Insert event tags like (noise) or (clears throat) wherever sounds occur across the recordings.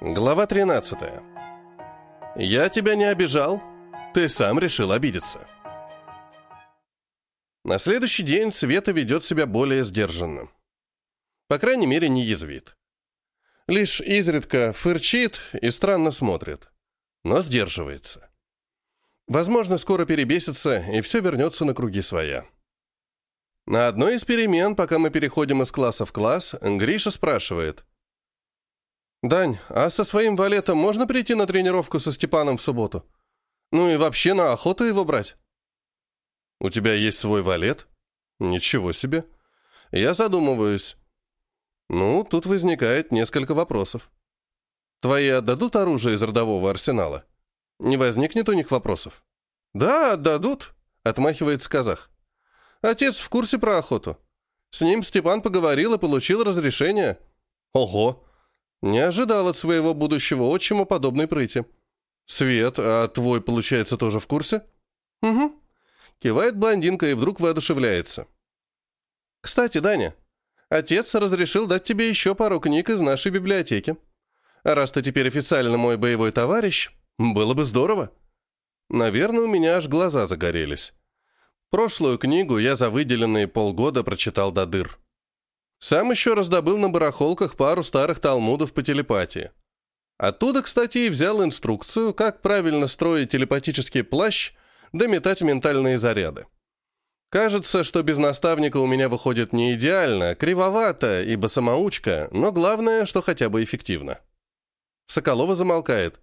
Глава 13. Я тебя не обижал, ты сам решил обидеться. На следующий день Света ведет себя более сдержанно. По крайней мере, не язвит. Лишь изредка фырчит и странно смотрит, но сдерживается. Возможно, скоро перебесится, и все вернется на круги своя. На одной из перемен, пока мы переходим из класса в класс, Гриша спрашивает. «Дань, а со своим валетом можно прийти на тренировку со Степаном в субботу? Ну и вообще на охоту его брать?» «У тебя есть свой валет?» «Ничего себе!» Я задумываюсь. Ну, тут возникает несколько вопросов. Твои отдадут оружие из родового арсенала? Не возникнет у них вопросов? Да, отдадут, отмахивается казах. Отец в курсе про охоту. С ним Степан поговорил и получил разрешение. Ого! Не ожидал от своего будущего отчима подобной прыти. Свет, а твой, получается, тоже в курсе? Угу. Кивает блондинка и вдруг воодушевляется. Кстати, Даня, отец разрешил дать тебе еще пару книг из нашей библиотеки. А раз ты теперь официально мой боевой товарищ, было бы здорово. Наверное, у меня аж глаза загорелись. Прошлую книгу я за выделенные полгода прочитал до дыр. Сам еще раздобыл на барахолках пару старых талмудов по телепатии. Оттуда, кстати, и взял инструкцию, как правильно строить телепатический плащ да метать ментальные заряды. Кажется, что без наставника у меня выходит не идеально, кривовато, ибо самоучка, но главное, что хотя бы эффективно. Соколова замолкает.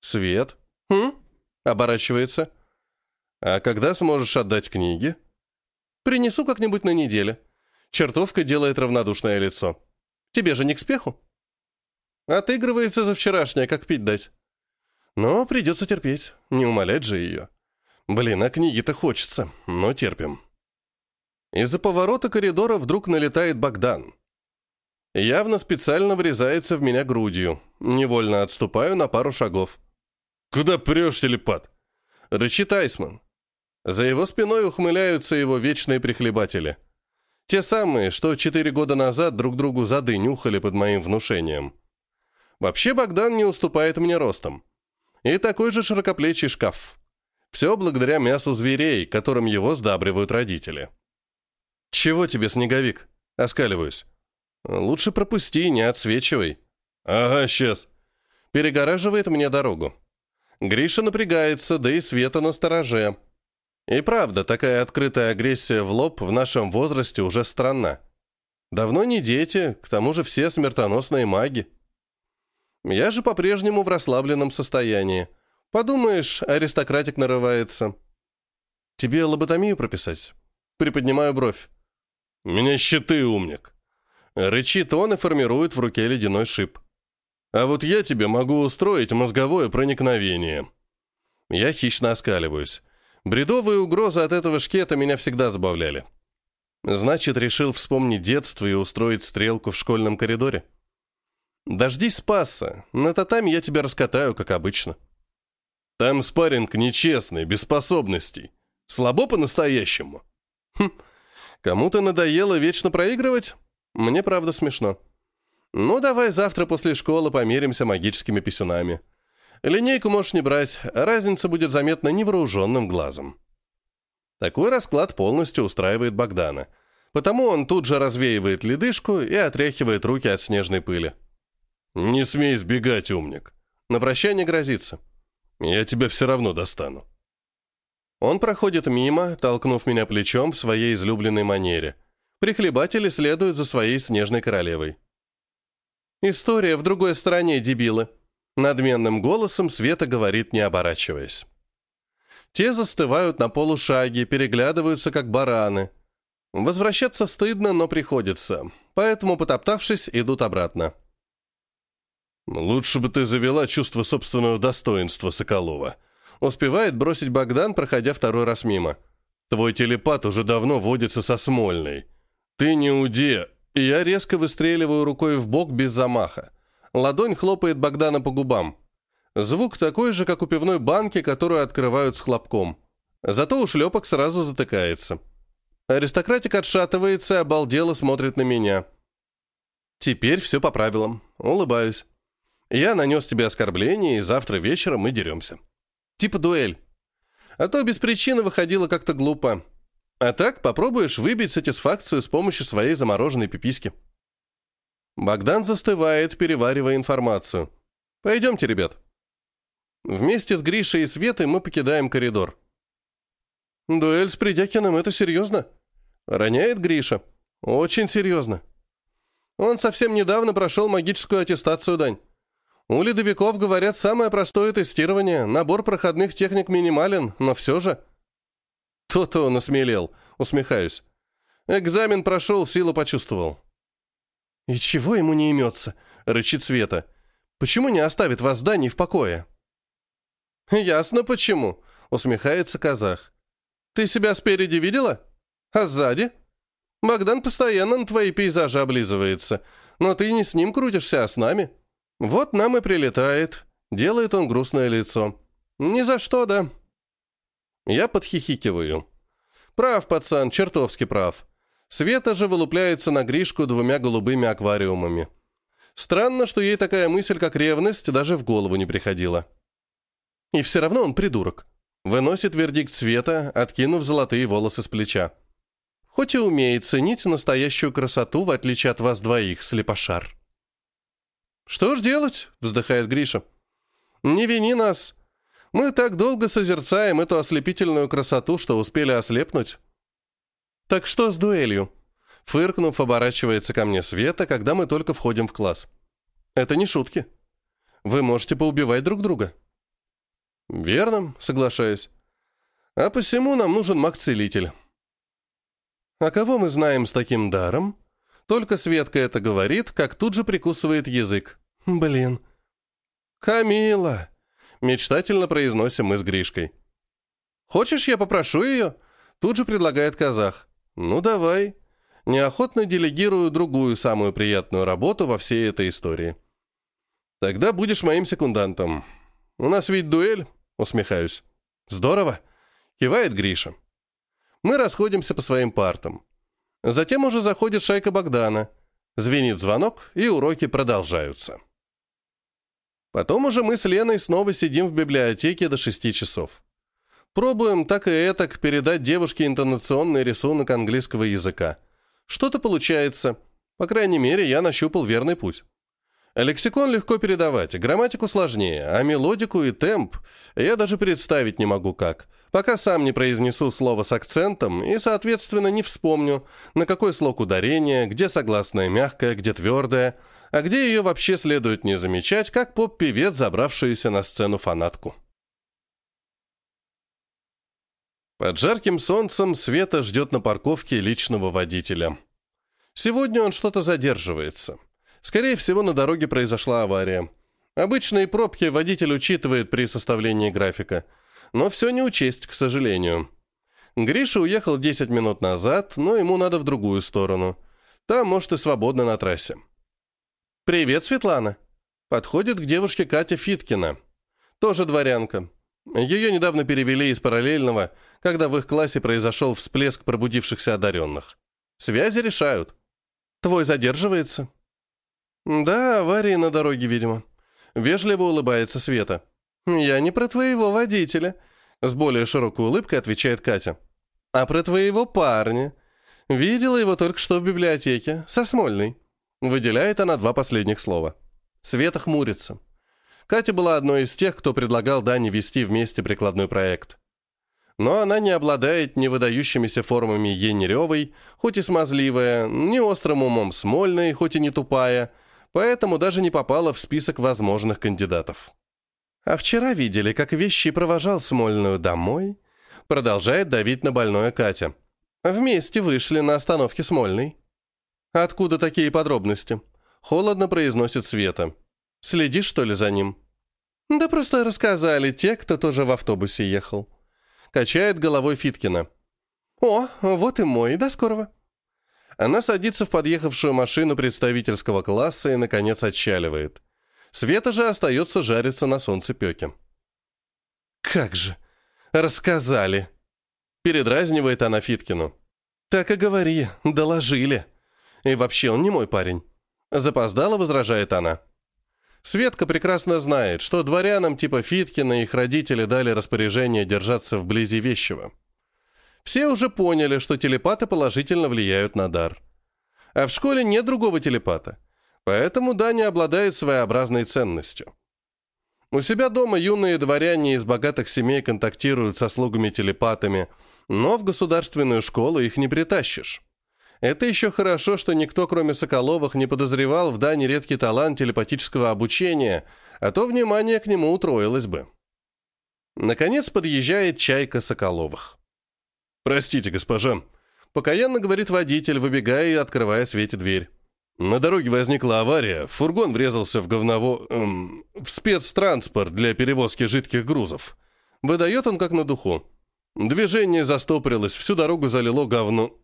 «Свет?» «Хм?» — оборачивается. «А когда сможешь отдать книги?» «Принесу как-нибудь на неделе». Чертовка делает равнодушное лицо. «Тебе же не к спеху?» Отыгрывается за вчерашнее, как пить дать. Но придется терпеть, не умолять же ее. Блин, а книги-то хочется, но терпим. Из-за поворота коридора вдруг налетает Богдан. Явно специально врезается в меня грудью. Невольно отступаю на пару шагов. «Куда прешь, телепат?» Рычит Айсман. За его спиной ухмыляются его вечные прихлебатели. Те самые, что четыре года назад друг другу зады нюхали под моим внушением. Вообще Богдан не уступает мне ростом. И такой же широкоплечий шкаф. Все благодаря мясу зверей, которым его сдабривают родители. «Чего тебе, снеговик?» Оскаливаюсь. «Лучше пропусти, не отсвечивай». «Ага, сейчас». Перегораживает мне дорогу. Гриша напрягается, да и Света на стороже. И правда, такая открытая агрессия в лоб в нашем возрасте уже странна. Давно не дети, к тому же все смертоносные маги. Я же по-прежнему в расслабленном состоянии. Подумаешь, аристократик нарывается. Тебе лоботомию прописать? Приподнимаю бровь. Меня щиты, умник. Рычит он и формирует в руке ледяной шип. А вот я тебе могу устроить мозговое проникновение. Я хищно оскаливаюсь. Бредовые угрозы от этого шкета меня всегда забавляли. Значит, решил вспомнить детство и устроить стрелку в школьном коридоре. Дождись спаса. На татами я тебя раскатаю, как обычно. Там спарринг нечестный, без способностей. Слабо по-настоящему. Хм, кому-то надоело вечно проигрывать? Мне правда смешно. Ну, давай завтра после школы померимся магическими писюнами. Линейку можешь не брать, разница будет заметна невооруженным глазом. Такой расклад полностью устраивает Богдана. Потому он тут же развеивает ледышку и отряхивает руки от снежной пыли. «Не смей сбегать, умник!» На прощание грозится. «Я тебя все равно достану». Он проходит мимо, толкнув меня плечом в своей излюбленной манере. Прихлебатели следуют за своей снежной королевой. «История в другой стороне, дебилы», Надменным голосом Света говорит, не оборачиваясь. Те застывают на полушаге, переглядываются, как бараны. Возвращаться стыдно, но приходится. Поэтому, потоптавшись, идут обратно. «Лучше бы ты завела чувство собственного достоинства, Соколова», успевает бросить Богдан, проходя второй раз мимо. «Твой телепат уже давно водится со Смольной. Ты не уде...» Я резко выстреливаю рукой в бок без замаха. Ладонь хлопает Богдана по губам. Звук такой же, как у пивной банки, которую открывают с хлопком. Зато у шлепок сразу затыкается. Аристократик отшатывается и обалдело смотрит на меня. Теперь все по правилам. Улыбаюсь. Я нанес тебе оскорбление, и завтра вечером мы деремся. Типа дуэль. А то без причины выходило как-то глупо. А так попробуешь выбить сатисфакцию с помощью своей замороженной пиписьки. Богдан застывает, переваривая информацию. «Пойдемте, ребят». Вместе с Гришей и Светой мы покидаем коридор. «Дуэль с Придякиным — это серьезно?» Роняет Гриша. «Очень серьезно. Он совсем недавно прошел магическую аттестацию, Дань. У ледовиков, говорят, самое простое тестирование, набор проходных техник минимален, но все же...» «То-то он осмелел», усмехаюсь. «Экзамен прошел, силу почувствовал». «И чего ему не имется?» — рычит Света. «Почему не оставит вас Дани в покое?» «Ясно почему», — усмехается казах. «Ты себя спереди видела? А сзади?» «Богдан постоянно на твои пейзажи облизывается, но ты не с ним крутишься, а с нами. Вот нам и прилетает». Делает он грустное лицо. «Ни за что, да?» Я подхихикиваю. «Прав, пацан, чертовски прав. Света же вылупляется на Гришку двумя голубыми аквариумами. Странно, что ей такая мысль, как ревность, даже в голову не приходила. И все равно он придурок. Выносит вердикт Света, откинув золотые волосы с плеча. Хоть и умеет ценить настоящую красоту, в отличие от вас двоих, слепошар. «Что ж делать?» — вздыхает Гриша. «Не вини нас. Мы так долго созерцаем эту ослепительную красоту, что успели ослепнуть. «Так что с дуэлью?» Фыркнув, оборачивается ко мне Света, когда мы только входим в класс. «Это не шутки. Вы можете поубивать друг друга». «Верно», соглашаюсь. «А посему нам нужен маг-целитель». «А кого мы знаем с таким даром?» Только Светка это говорит, как тут же прикусывает язык. «Блин». «Камила!» Мечтательно произносим мы с Гришкой. «Хочешь, я попрошу ее?» Тут же предлагает казах. «Ну, давай». Неохотно делегирую другую самую приятную работу во всей этой истории. «Тогда будешь моим секундантом. У нас ведь дуэль?» Усмехаюсь. «Здорово!» Кивает Гриша. Мы расходимся по своим партам. Затем уже заходит шайка Богдана. Звенит звонок, и уроки продолжаются. Потом уже мы с Леной снова сидим в библиотеке до шести часов. Пробуем так и этак передать девушке интонационный рисунок английского языка. Что-то получается. По крайней мере, я нащупал верный путь. Лексикон легко передавать, грамматику сложнее, а мелодику и темп я даже представить не могу как, пока сам не произнесу слово с акцентом и, соответственно, не вспомню, на какой слог ударение, где согласное мягкое, где твердое, а где ее вообще следует не замечать, как поп-певец, забравшуюся на сцену фанатку. Под жарким солнцем Света ждет на парковке личного водителя. Сегодня он что-то задерживается. Скорее всего, на дороге произошла авария. Обычные пробки водитель учитывает при составлении графика. Но все не учесть, к сожалению. Гриша уехал 10 минут назад, но ему надо в другую сторону. Там, может, и свободно на трассе. «Привет, Светлана!» Подходит к девушке Катя Фиткина. Тоже дворянка. Ее недавно перевели из параллельного, когда в их классе произошел всплеск пробудившихся одаренных. Связи решают. Твой задерживается? Да, аварии на дороге, видимо. Вежливо улыбается Света. Я не про твоего водителя. С более широкой улыбкой отвечает Катя. А про твоего парня. Видела его только что в библиотеке, со Смольной. Выделяет она два последних слова. Света хмурится. Катя была одной из тех, кто предлагал Дане вести вместе прикладной проект. Но она не обладает ни выдающимися формами Енеревой, хоть и смазливая, ни острым умом Смольной, хоть и не тупая, поэтому даже не попала в список возможных кандидатов. А вчера видели, как вещи провожал Смольную домой, продолжает давить на больное Катя. Вместе вышли на остановке Смольной. Откуда такие подробности? Холодно произносит Света. Следишь, что ли, за ним?» «Да просто рассказали те, кто тоже в автобусе ехал». Качает головой Фиткина. «О, вот и мой, до скорого». Она садится в подъехавшую машину представительского класса и, наконец, отчаливает. Света же остается жариться на солнцепеке. «Как же! Рассказали!» Передразнивает она Фиткину. «Так и говори, доложили. И вообще он не мой парень». Запоздала, возражает она. Светка прекрасно знает, что дворянам типа Фиткина их родители дали распоряжение держаться вблизи вещего. Все уже поняли, что телепаты положительно влияют на дар. А в школе нет другого телепата, поэтому Даня обладает своеобразной ценностью. У себя дома юные дворяне из богатых семей контактируют со слугами-телепатами, но в государственную школу их не притащишь. Это еще хорошо, что никто, кроме Соколовых, не подозревал в Дане редкий талант телепатического обучения, а то внимание к нему утроилось бы. Наконец подъезжает чайка Соколовых. «Простите, госпожа», — покаянно говорит водитель, выбегая и открывая Свете дверь. На дороге возникла авария, фургон врезался в говново... Эм, в спецтранспорт для перевозки жидких грузов. Выдает он как на духу. Движение застопорилось, всю дорогу залило говно...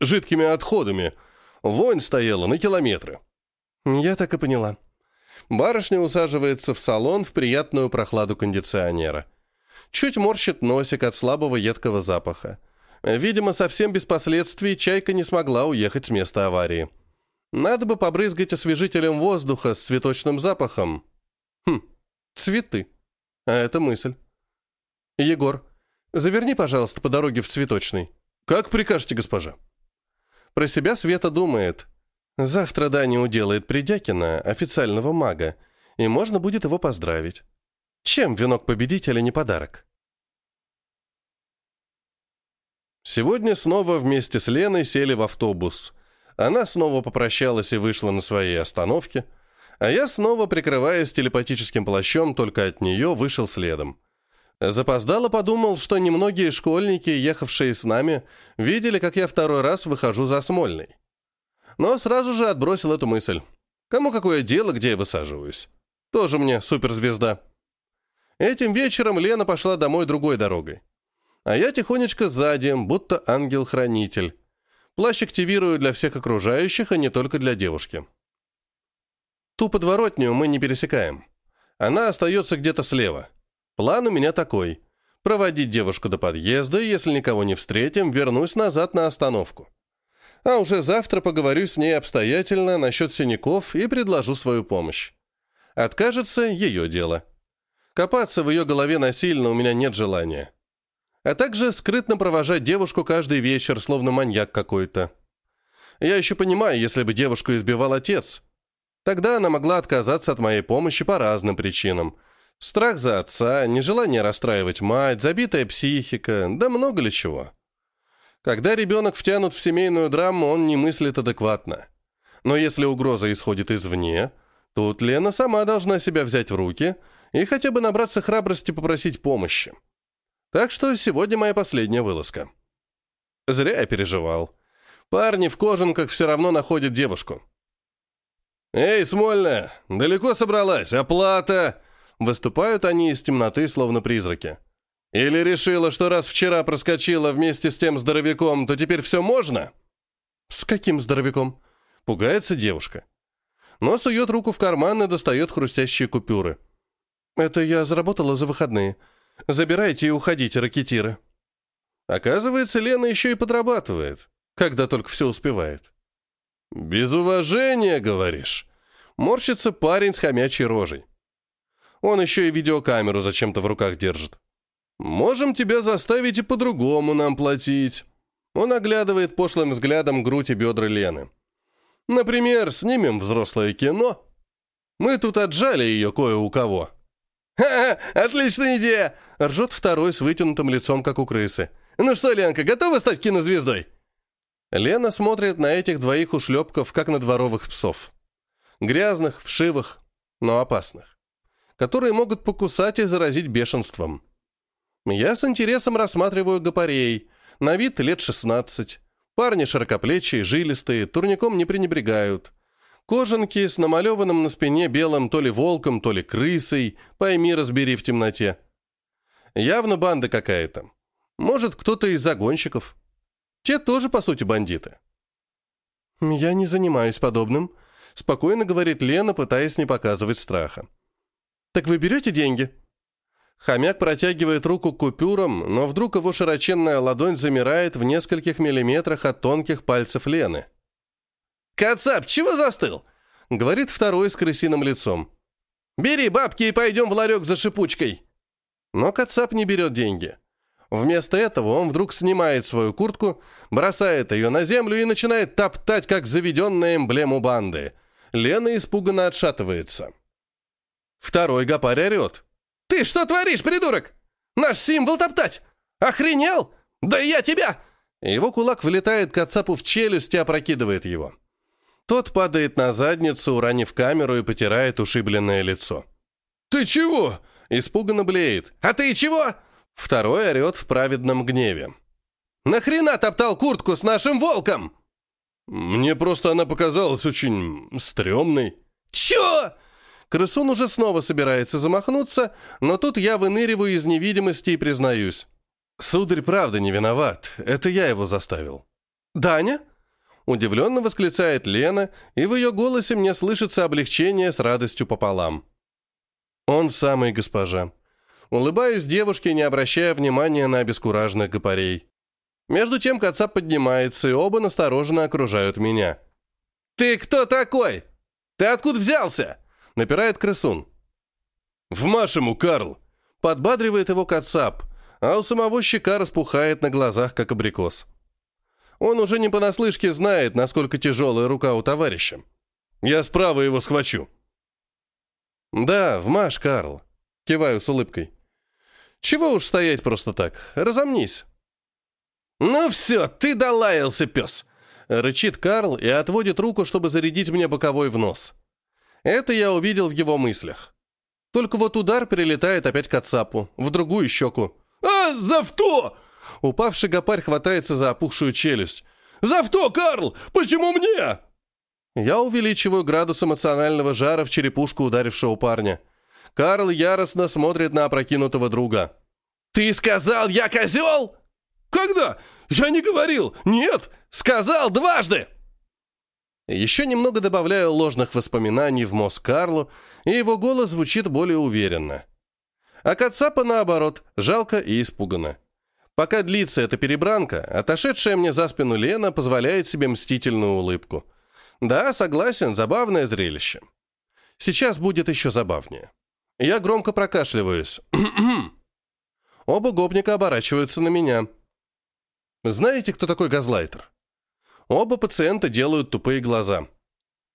Жидкими отходами. Вонь стояла на километры. Я так и поняла. Барышня усаживается в салон в приятную прохладу кондиционера. Чуть морщит носик от слабого едкого запаха. Видимо, совсем без последствий чайка не смогла уехать с места аварии. Надо бы побрызгать освежителем воздуха с цветочным запахом. Хм, цветы. А это мысль. Егор, заверни, пожалуйста, по дороге в цветочный. Как прикажете, госпожа. Про себя Света думает. Завтра Дани уделает Придякина, официального мага, и можно будет его поздравить. Чем венок победителя не подарок? Сегодня снова вместе с Леной сели в автобус – она снова попрощалась и вышла на своей остановке, а я снова, прикрываясь телепатическим плащом, только от нее вышел следом. Запоздало подумал, что немногие школьники, ехавшие с нами, видели, как я второй раз выхожу за Смольный. Но сразу же отбросил эту мысль. Кому какое дело, где я высаживаюсь? Тоже мне суперзвезда. Этим вечером Лена пошла домой другой дорогой. А я тихонечко сзади, будто ангел-хранитель. Плащ активирую для всех окружающих, а не только для девушки. Ту подворотню мы не пересекаем. Она остается где-то слева. План у меня такой. Проводить девушку до подъезда, если никого не встретим, вернусь назад на остановку. А уже завтра поговорю с ней обстоятельно насчет синяков и предложу свою помощь. Откажется ее дело. Копаться в ее голове насильно у меня нет желания а также скрытно провожать девушку каждый вечер, словно маньяк какой-то. Я еще понимаю, если бы девушку избивал отец. Тогда она могла отказаться от моей помощи по разным причинам. Страх за отца, нежелание расстраивать мать, забитая психика, да много ли чего. Когда ребенок втянут в семейную драму, он не мыслит адекватно. Но если угроза исходит извне, тут Лена сама должна себя взять в руки и хотя бы набраться храбрости попросить помощи. Так что сегодня моя последняя вылазка. Зря я переживал. Парни в кожанках все равно находят девушку. «Эй, Смольная, далеко собралась? Оплата!» Выступают они из темноты, словно призраки. «Или решила, что раз вчера проскочила вместе с тем здоровяком, то теперь все можно?» «С каким здоровяком?» Пугается девушка. Но сует руку в карман и достает хрустящие купюры. «Это я заработала за выходные. Забирайте и уходите, ракетиры». Оказывается, Лена еще и подрабатывает, когда только все успевает. «Без уважения, говоришь?» Морщится парень с хомячей рожей. Он еще и видеокамеру зачем-то в руках держит. «Можем тебя заставить и по-другому нам платить». Он оглядывает пошлым взглядом грудь и бедра Лены. «Например, снимем взрослое кино. Мы тут отжали ее кое у кого. «Ха-ха, отличная идея!» — ржет второй с вытянутым лицом, как у крысы. «Ну что, Ленка, готова стать кинозвездой?» Лена смотрит на этих двоих ушлепков, как на дворовых псов. Грязных, вшивых, но опасных. Которые могут покусать и заразить бешенством. Я с интересом рассматриваю гопарей. На вид лет 16. Парни широкоплечие, жилистые, турником не пренебрегают. Кожанки с намалеванным на спине белым то ли волком, то ли крысой, пойми, разбери в темноте. Явно банда какая-то. Может, кто-то из загонщиков. Те тоже, по сути, бандиты. «Я не занимаюсь подобным», — спокойно говорит Лена, пытаясь не показывать страха. «Так вы берете деньги?» Хомяк протягивает руку к купюрам, но вдруг его широченная ладонь замирает в нескольких миллиметрах от тонких пальцев Лены. «Кацап, чего застыл?» — говорит второй с крысиным лицом. «Бери бабки и пойдем в ларек за шипучкой». Но Кацап не берет деньги. Вместо этого он вдруг снимает свою куртку, бросает ее на землю и начинает топтать, как заведенная эмблему банды. Лена испуганно отшатывается. Второй гопарь орет. «Ты что творишь, придурок? Наш символ топтать! Охренел? Да я тебя!» Его кулак влетает Кацапу в челюсть и опрокидывает его. Тот падает на задницу, уронив камеру и потирает ушибленное лицо. «Ты чего?» – испуганно блеет. «А ты чего?» Второй орет в праведном гневе. «Нахрена топтал куртку с нашим волком?» «Мне просто она показалась очень стрёмной». «Чё?» Крысун уже снова собирается замахнуться, но тут я выныриваю из невидимости и признаюсь. «Сударь правда не виноват, это я его заставил». «Даня?» Удивленно восклицает Лена, и в ее голосе мне слышится облегчение с радостью пополам. «Он самый госпожа». Улыбаюсь девушке, не обращая внимания на обескураженных гопарей. Между тем Кацап поднимается, и оба настороженно окружают меня. «Ты кто такой? Ты откуда взялся?» — напирает крысун. «В Машему, Карл!» — подбадривает его Кацап, а у самого щека распухает на глазах, как абрикос. Он уже не понаслышке знает, насколько тяжелая рука у товарища. Я справа его схвачу. «Да, в Карл», — киваю с улыбкой. «Чего уж стоять просто так? Разомнись». «Ну все, ты долаялся, пес!» — рычит Карл и отводит руку, чтобы зарядить мне боковой в нос. Это я увидел в его мыслях. Только вот удар перелетает опять к отцапу, в другую щеку. «А, за что?» Упавший гопарь хватается за опухшую челюсть. «За что, Карл? Почему мне?» Я увеличиваю градус эмоционального жара в черепушку ударившего парня. Карл яростно смотрит на опрокинутого друга. «Ты сказал, я козел?» «Когда? Я не говорил! Нет! Сказал дважды!» Еще немного добавляю ложных воспоминаний в мозг Карлу, и его голос звучит более уверенно. А Кацапа, наоборот, жалко и испуганно. Пока длится эта перебранка, отошедшая мне за спину Лена позволяет себе мстительную улыбку. Да, согласен, забавное зрелище. Сейчас будет еще забавнее. Я громко прокашливаюсь. (clears throat) Оба гопника оборачиваются на меня. Знаете, кто такой газлайтер? Оба пациента делают тупые глаза.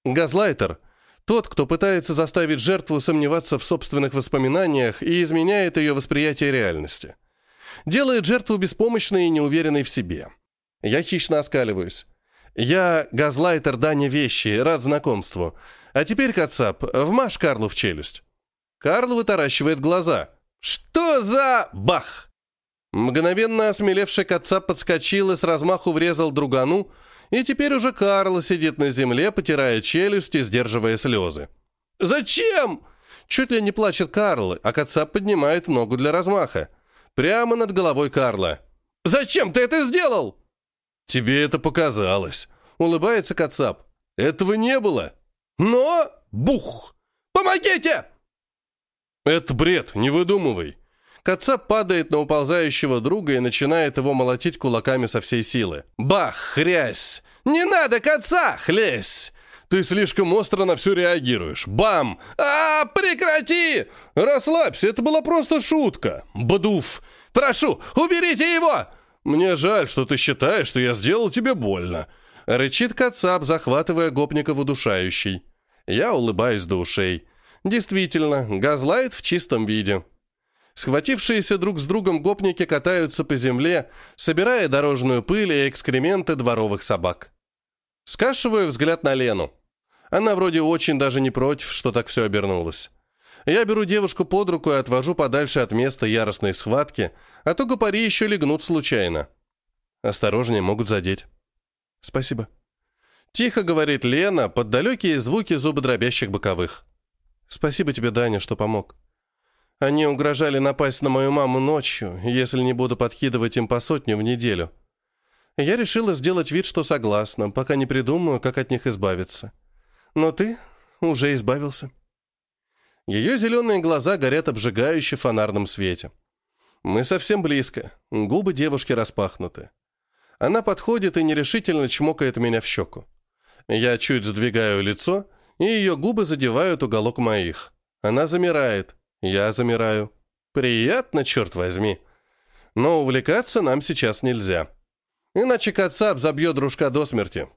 Газлайтер – тот, кто пытается заставить жертву сомневаться в собственных воспоминаниях и изменяет ее восприятие реальности делает жертву беспомощной и неуверенной в себе. Я хищно оскаливаюсь. Я газлайтер Даня Вещи, рад знакомству. А теперь, Кацап, вмажь Карлу в челюсть. Карл вытаращивает глаза. Что за бах? Мгновенно осмелевший Кацап подскочил и с размаху врезал другану, и теперь уже Карл сидит на земле, потирая челюсть и сдерживая слезы. «Зачем?» Чуть ли не плачет Карл, а Кацап поднимает ногу для размаха. Прямо над головой Карла. «Зачем ты это сделал?» «Тебе это показалось», — улыбается Кацап. «Этого не было». «Но...» «Бух! Помогите!» «Это бред, не выдумывай». Кацап падает на уползающего друга и начинает его молотить кулаками со всей силы. «Бах! Хрясь! Не надо, Каца! Хлесь!» Ты слишком остро на все реагируешь. Бам! А, прекрати! Расслабься, это была просто шутка. Бадуф! Прошу, уберите его! Мне жаль, что ты считаешь, что я сделал тебе больно. Рычит Кацап, захватывая гопника в удушающий. Я улыбаюсь до ушей. Действительно, газлайт в чистом виде. Схватившиеся друг с другом гопники катаются по земле, собирая дорожную пыль и экскременты дворовых собак. Скашиваю взгляд на Лену. Она вроде очень даже не против, что так все обернулось. Я беру девушку под руку и отвожу подальше от места яростной схватки, а то гопари еще легнут случайно. Осторожнее, могут задеть. Спасибо. Тихо говорит Лена под далекие звуки зубодробящих боковых. Спасибо тебе, Даня, что помог. Они угрожали напасть на мою маму ночью, если не буду подкидывать им по сотню в неделю. Я решила сделать вид, что согласна, пока не придумаю, как от них избавиться. Но ты уже избавился. Ее зеленые глаза горят обжигающе в фонарном свете. Мы совсем близко. Губы девушки распахнуты. Она подходит и нерешительно чмокает меня в щеку. Я чуть сдвигаю лицо, и ее губы задевают уголок моих. Она замирает, я замираю. Приятно, черт возьми. Но увлекаться нам сейчас нельзя. Иначе Кацап забьет дружка до смерти.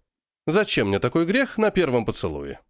Зачем мне такой грех на первом поцелуе?